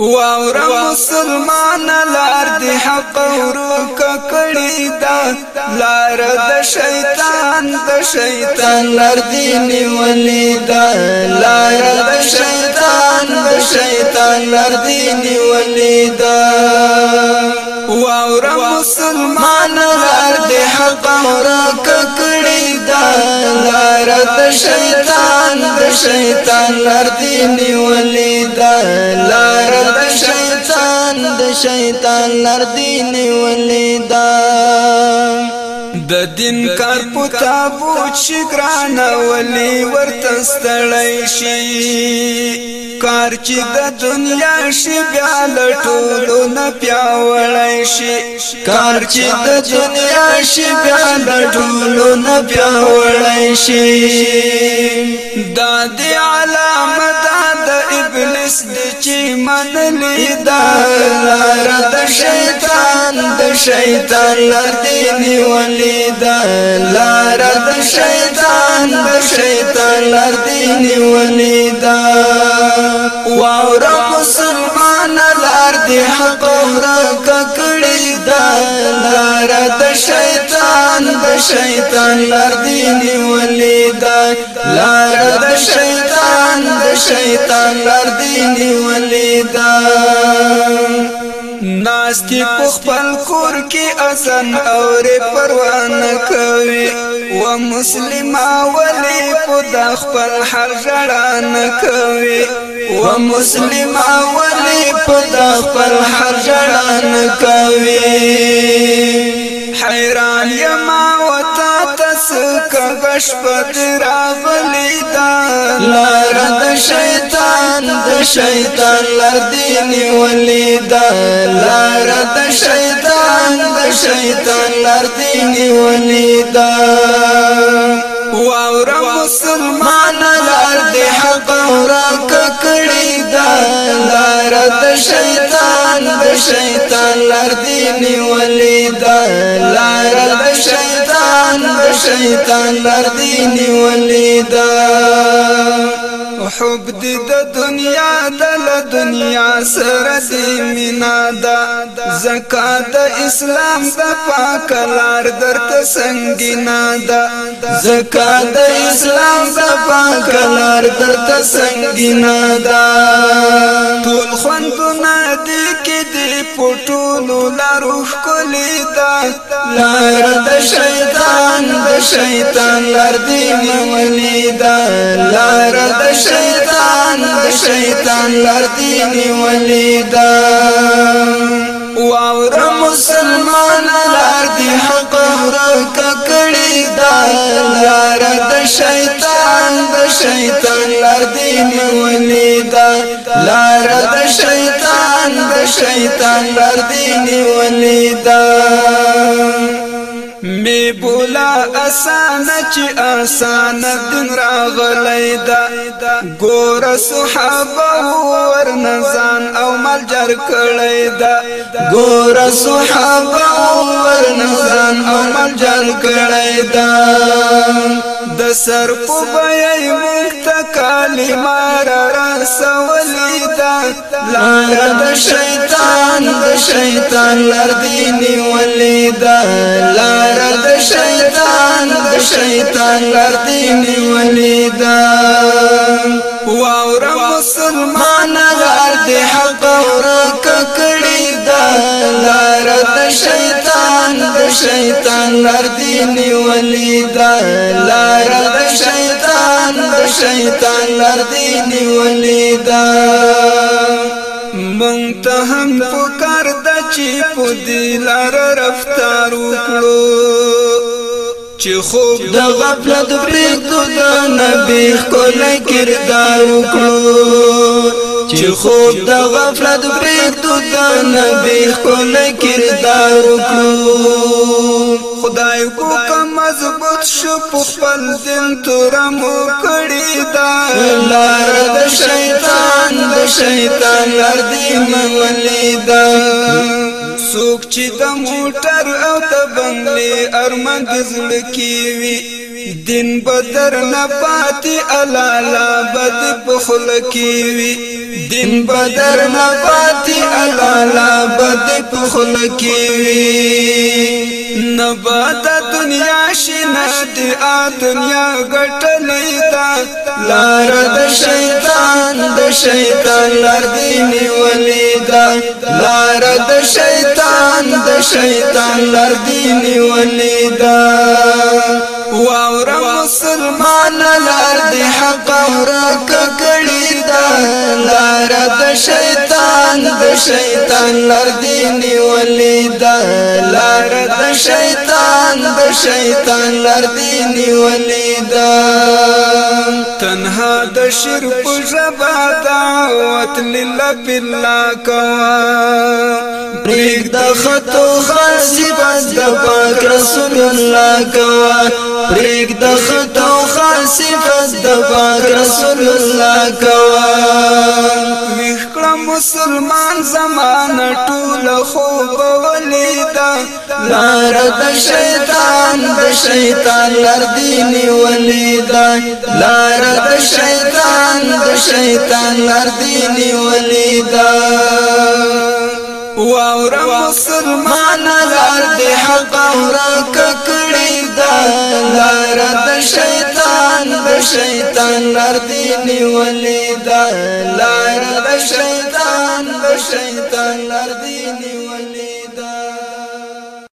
واورا مسلمان لار دی حق ورو ککړی دا لار د شیطان د شیطان لار دی نیولې دا لار د شیطان د شیطان لار دی نیولې دا واورا مسلمان لار دی حق ورو ککړی دا لار د شیطان شیطان لار دی نیولې دا لار د شیطان د شیطان لار دی نیولې دا د دین کار پتا بوچ ګران ولي ورته ستړی شي کار چې د دنیا شي بیا لټولو نه پیاوړی شي کار چې د دنیا شي بیا لټولو نه پیاوړی شي دا دی علامه دا د ابلیس د چې منلی دا شیطان د شیطان لدی نیولې دا لار د شیطان د شیطان لدی نیولې دا واور مسلمان لار دی حق ورک کړی دا لار د شیطان د شیطان لدی نیولې دا لار د شیطان د شیطان لدی نیولې دا ناستی په خپل کور کې اذان اورې پروانه کوي و مسلمان ولی په د خپل حال ځړان کوي و مسلمان ولی په د خپل حال ځړان کوي حیران یما وتا تس کغش پد راغلی دا لار د شیطان د شیطان لدینی ولی دا لار د شیطان د شیطان لدینی ولی دا واور مسلمان لار د حق را ککړی دا لار د شیطان د شیطان لار دی نیولې شيطان لار د شیطان د شیطان لار دی دا حب د دنیا د دنیا سره د مینا دا زکات اسلام د پاک لار درته څنګه نا دا زکات اسلام د پاک کلار در تسنگینا دا ټول خوندونه دې کې دې پټولو لارو ښکلې دا لار د شیطان د شیطان لار دې نیولې دا لار د شیطان د شیطان لار دې نیولې دا واو مسلمان لار شان بردی نیولی دا می بولا آسان چې آسان دن راغلی دا ګور صحابه ور نزان او ملجر کړی دا ګور صحابه ور نزان او ملجر کړی دا د سر په بیا مخت کلمه را رسو لار د شیطان د شیطان لار دی نیولې شیطان د شیطان لار دی نیولې دا مسلمان غار دی حق دا شیطان د شیطان لار شیطان لر دی نیولې دا مونږ ته هم پکار د چې په دې لار رفتار وکړو چې خوب د غفلت پرېږدو د نبی خپل کردار وکړو چې خوب د غفلت پرېږدو د نبی ښکلی کردار وکړو خدای کو که مضبوط شو په خپل دین توره مو کړې ده لاره د شیطان د شیطان لار دې منولې ده څوک چې د موټر او د بنګلې ارمان د زړه کې وي دین بدر نه پاتې الله خوله کی وی دین بدر نه پاتې الله لا بد په خوله کی وی نبات دنیا شنه دی ا دنیا ګټ نه تا لار د شیطان د شیطان لار دی نیولې دا لار د شیطان د شیطان لار دی نیولې دا مسلمان لار دی حق ورک کړي دا لار د شیطان د شیطان لار دی نیولې دا لار د شیطان د شیطان لار دی نیولې دا تنها د شر په ژبا دعوت لله بالله کوا بریک د خطو خاصی بس د پاک رسول الله کوا پریک د خطو خاصفت د پاک رسول الله کوا وښکړه مسلمان زمانه ټول خوب ولیدا لار د شیطان د شیطان لار دیني ولیدا لار د شیطان د شیطان لار دیني ولیدا واورا مسلمان لار د حق اورا ککړی دا لار د شیطان د شیطان لار دی نیولې دا لار د شیطان د شیطان لار دی نیولې